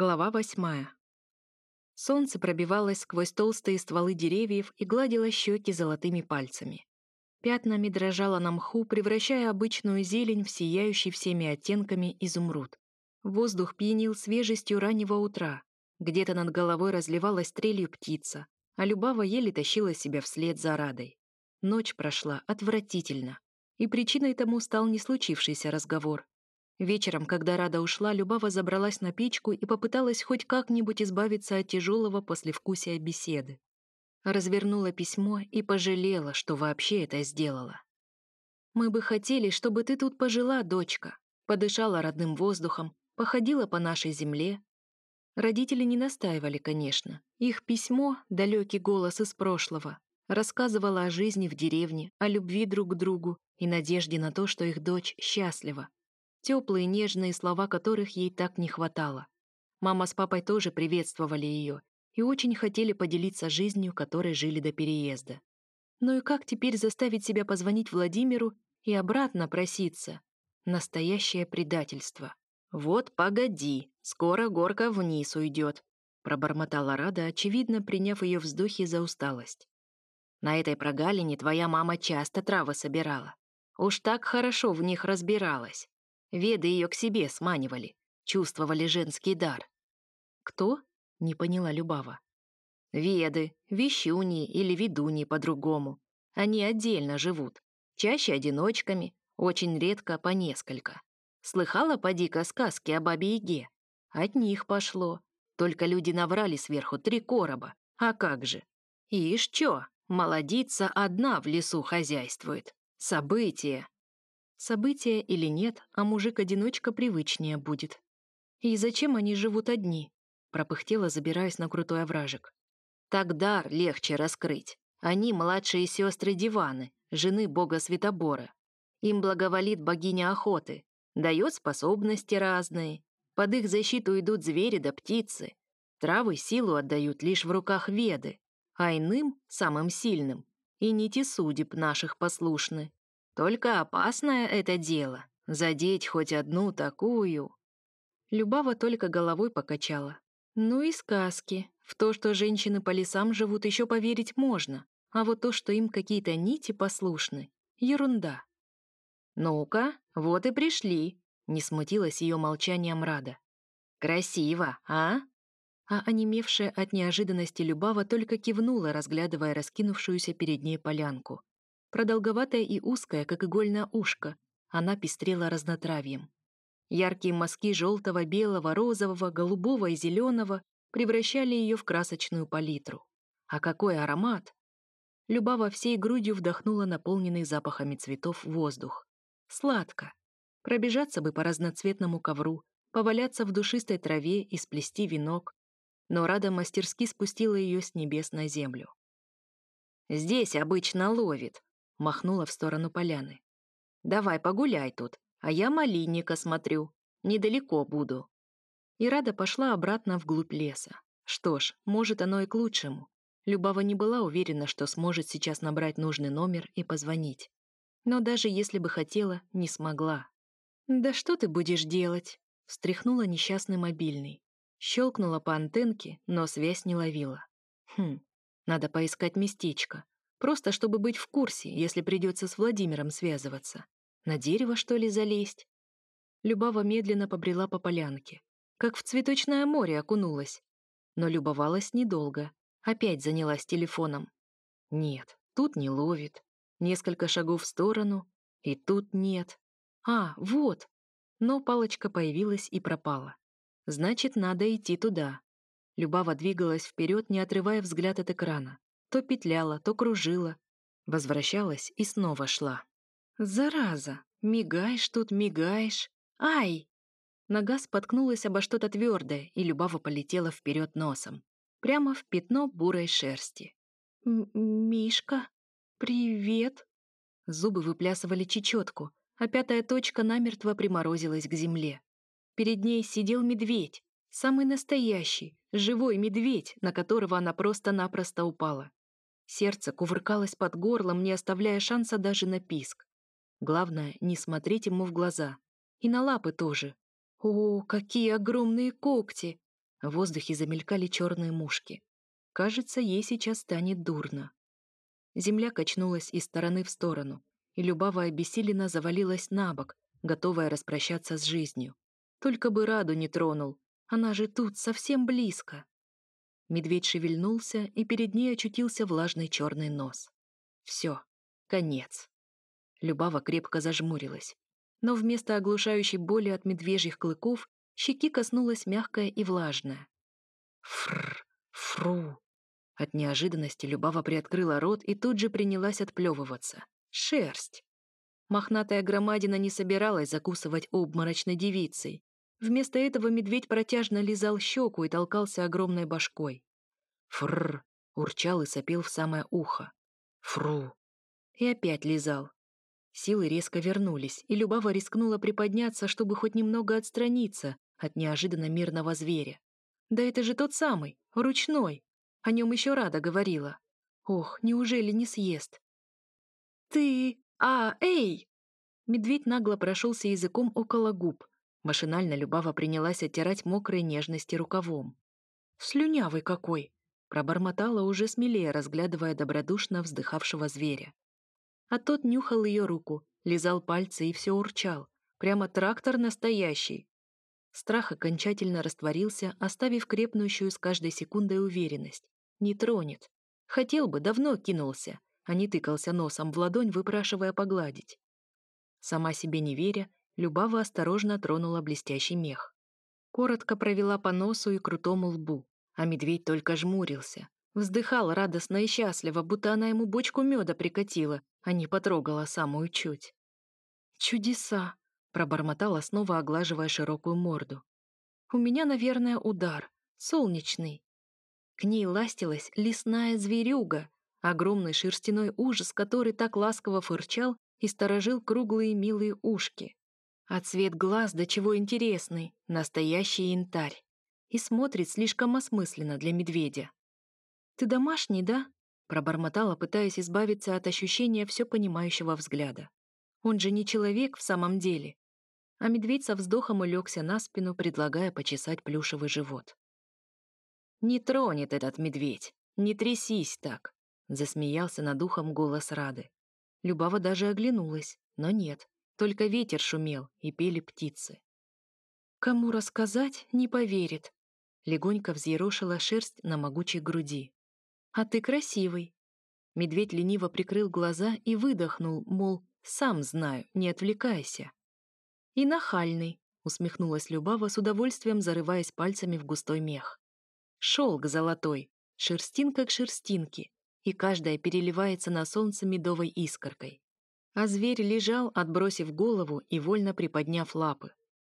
Глава восьмая. Солнце пробивалось сквозь толстые стволы деревьев и гладило щеки золотыми пальцами. Пятнами дрожало на мху, превращая обычную зелень в сияющий всеми оттенками изумруд. Воздух пьянил свежестью раннего утра. Где-то над головой разливалась трелью птица, а Любава еле тащила себя вслед за Радой. Ночь прошла отвратительно, и причиной тому стал не случившийся разговор, Вечером, когда Рада ушла, Любава забралась на печку и попыталась хоть как-нибудь избавиться от тяжелого послевкусия беседы. Развернула письмо и пожалела, что вообще это сделала. «Мы бы хотели, чтобы ты тут пожила, дочка, подышала родным воздухом, походила по нашей земле». Родители не настаивали, конечно. Их письмо, далекий голос из прошлого, рассказывало о жизни в деревне, о любви друг к другу и надежде на то, что их дочь счастлива теплые нежные слова которых ей так не хватало. Мама с папой тоже приветствовали ее и очень хотели поделиться жизнью, которой жили до переезда. Ну и как теперь заставить себя позвонить Владимиру и обратно проситься? Настоящее предательство. «Вот погоди, скоро горка вниз уйдет», пробормотала Рада, очевидно, приняв ее вздохи за усталость. «На этой прогалине твоя мама часто травы собирала. Уж так хорошо в них разбиралась. Веды ее к себе сманивали, чувствовали женский дар. «Кто?» — не поняла Любава. «Веды, вещуни или ведуни по-другому. Они отдельно живут, чаще одиночками, очень редко по несколько. Слыхала поди-ка сказки о бабе-яге? От них пошло. Только люди наврали сверху три короба. А как же? Ишь чё, молодица одна в лесу хозяйствует. Событие. Событие или нет, а мужик-одиночка привычнее будет. И зачем они живут одни? Пропыхтела, забираясь на крутой овражек. Так дар легче раскрыть. Они младшие сестры Диваны, жены бога Светобора. Им благоволит богиня охоты, дает способности разные. Под их защиту идут звери да птицы. Травы силу отдают лишь в руках веды, а иным, самым сильным, и нити судеб наших послушны. Только опасное это дело — задеть хоть одну такую. Любава только головой покачала. Ну и сказки. В то, что женщины по лесам живут, еще поверить можно. А вот то, что им какие-то нити послушны — ерунда. «Ну-ка, вот и пришли», — не смутилась ее молчанием Рада. «Красиво, а?» А онемевшая от неожиданности Любава только кивнула, разглядывая раскинувшуюся перед ней полянку. Продолговатая и узкая, как игольное ушко, она пестрела разнотравьем. Яркие мазки желтого, белого, розового, голубого и зеленого превращали ее в красочную палитру. А какой аромат! Любава всей грудью вдохнула наполненный запахами цветов воздух. Сладко. Пробежаться бы по разноцветному ковру, поваляться в душистой траве и сплести венок. Но Рада мастерски спустила ее с небес на землю. «Здесь обычно ловит», махнула в сторону поляны. «Давай погуляй тут, а я малинника смотрю. Недалеко буду». И Рада пошла обратно вглубь леса. Что ж, может, оно и к лучшему. Любава не была уверена, что сможет сейчас набрать нужный номер и позвонить. Но даже если бы хотела, не смогла. «Да что ты будешь делать?» Встряхнула несчастный мобильный. Щелкнула по антенке, но связь не ловила. Хм, надо поискать местечко. Просто чтобы быть в курсе, если придется с Владимиром связываться. На дерево, что ли, залезть? Любава медленно побрела по полянке. Как в цветочное море окунулась. Но любовалась недолго. Опять занялась телефоном. Нет, тут не ловит. Несколько шагов в сторону, и тут нет. А, вот. Но палочка появилась и пропала. Значит, надо идти туда. Любава двигалась вперед, не отрывая взгляд от экрана. То петляла, то кружила. Возвращалась и снова шла. «Зараза! Мигаешь тут, мигаешь! Ай!» Нога споткнулась обо что-то твердое, и Любава полетела вперед носом. Прямо в пятно бурой шерсти. «Мишка, привет!» Зубы выплясывали чечетку, а пятая точка намертво приморозилась к земле. Перед ней сидел медведь, самый настоящий, живой медведь, на которого она просто-напросто упала. Сердце кувыркалось под горлом, не оставляя шанса даже на писк. Главное, не смотреть ему в глаза. И на лапы тоже. О, какие огромные когти! В воздухе замелькали черные мушки. Кажется, ей сейчас станет дурно. Земля качнулась из стороны в сторону, и Любава обессиленно завалилась на бок, готовая распрощаться с жизнью. Только бы Раду не тронул, она же тут, совсем близко. Медведь шевельнулся, и перед ней очутился влажный черный нос. Все, конец. Любава крепко зажмурилась. Но вместо оглушающей боли от медвежьих клыков щеки коснулась мягкая и влажная. Фрр, фру. От неожиданности Любава приоткрыла рот и тут же принялась отплевываться. Шерсть. Мохнатая громадина не собиралась закусывать обморочной девицей. Вместо этого медведь протяжно лизал щеку и толкался огромной башкой. Фрр, урчал и сопел в самое ухо. Фру. И опять лизал. Силы резко вернулись, и Любава рискнула приподняться, чтобы хоть немного отстраниться от неожиданно мирного зверя. Да это же тот самый, ручной. О нем еще Рада говорила. Ох, неужели не съест? «Ты... А, эй!» Медведь нагло прошелся языком около губ. Машинально Любава принялась оттирать мокрые нежности рукавом. «Слюнявый какой!» Пробормотала уже смелее, разглядывая добродушно вздыхавшего зверя. А тот нюхал ее руку, лизал пальцы и все урчал. Прямо трактор настоящий. Страх окончательно растворился, оставив крепнущую с каждой секундой уверенность. Не тронет. Хотел бы, давно кинулся, а не тыкался носом в ладонь, выпрашивая погладить. Сама себе не веря, Любава осторожно тронула блестящий мех. Коротко провела по носу и крутому лбу, а медведь только жмурился. Вздыхал радостно и счастливо, будто она ему бочку меда прикатила, а не потрогала самую чуть. «Чудеса!» — пробормотала, снова оглаживая широкую морду. «У меня, наверное, удар. Солнечный». К ней ластилась лесная зверюга, огромный шерстяной ужас, который так ласково фырчал и сторожил круглые милые ушки. А цвет глаз до чего интересный, настоящий янтарь. И смотрит слишком осмысленно для медведя. «Ты домашний, да?» пробормотала, пытаясь избавиться от ощущения все понимающего взгляда. Он же не человек в самом деле. А медведь со вздохом улегся на спину, предлагая почесать плюшевый живот. «Не тронет этот медведь, не трясись так!» Засмеялся над ухом голос Рады. Любава даже оглянулась, но нет, только ветер шумел и пели птицы. «Кому рассказать, не поверит», — легонько взъерошила шерсть на могучей груди. «А ты красивый». Медведь лениво прикрыл глаза и выдохнул, мол, сам знаю, не отвлекайся. «И нахальный», — усмехнулась Любава с удовольствием, зарываясь пальцами в густой мех. «Шелк золотой, шерстинка к шерстинке, и каждая переливается на солнце медовой искоркой. А зверь лежал, отбросив голову и вольно приподняв лапы.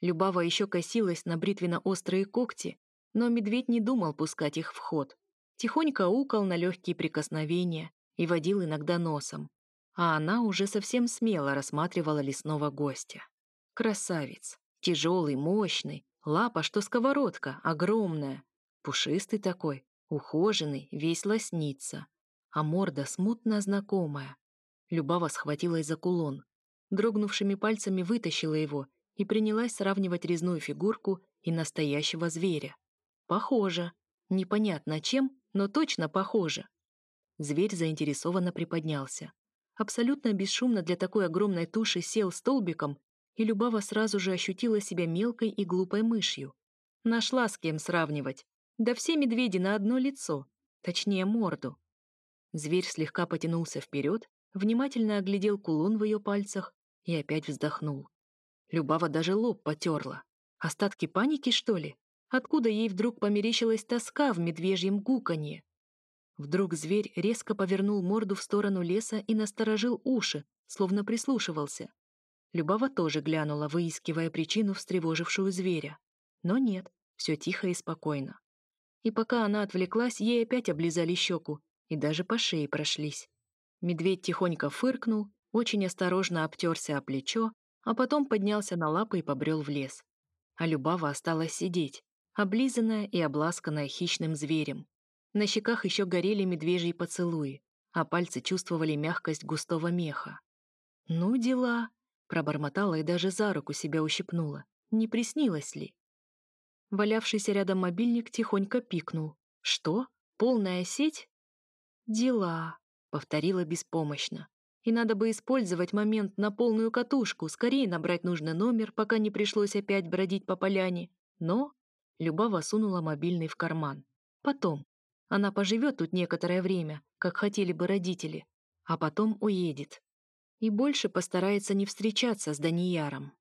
Любава еще косилась на бритвенно-острые когти, но медведь не думал пускать их в ход. Тихонько укал на легкие прикосновения и водил иногда носом. А она уже совсем смело рассматривала лесного гостя. Красавец. Тяжелый, мощный, лапа, что сковородка, огромная. Пушистый такой, ухоженный, весь лоснится а морда смутно знакомая. Любава схватилась за кулон. Дрогнувшими пальцами вытащила его и принялась сравнивать резную фигурку и настоящего зверя. Похоже. Непонятно чем, но точно похоже. Зверь заинтересованно приподнялся. Абсолютно бесшумно для такой огромной туши сел столбиком, и Любава сразу же ощутила себя мелкой и глупой мышью. Нашла с кем сравнивать. Да все медведи на одно лицо, точнее морду. Зверь слегка потянулся вперед, внимательно оглядел кулон в ее пальцах и опять вздохнул. Любава даже лоб потерла. Остатки паники, что ли? Откуда ей вдруг померещилась тоска в медвежьем гуканье? Вдруг зверь резко повернул морду в сторону леса и насторожил уши, словно прислушивался. Любава тоже глянула, выискивая причину, встревожившую зверя. Но нет, все тихо и спокойно. И пока она отвлеклась, ей опять облизали щеку, и даже по шее прошлись. Медведь тихонько фыркнул, очень осторожно обтерся о плечо, а потом поднялся на лапы и побрел в лес. А Любава осталась сидеть, облизанная и обласканная хищным зверем. На щеках еще горели медвежьи поцелуи, а пальцы чувствовали мягкость густого меха. «Ну, дела!» — пробормотала и даже за руку себя ущипнула. Не приснилось ли? Валявшийся рядом мобильник тихонько пикнул. «Что? Полная сеть?» «Дела», — повторила беспомощно. «И надо бы использовать момент на полную катушку, скорее набрать нужный номер, пока не пришлось опять бродить по поляне. Но...» Любава сунула мобильный в карман. «Потом. Она поживет тут некоторое время, как хотели бы родители, а потом уедет. И больше постарается не встречаться с Данияром.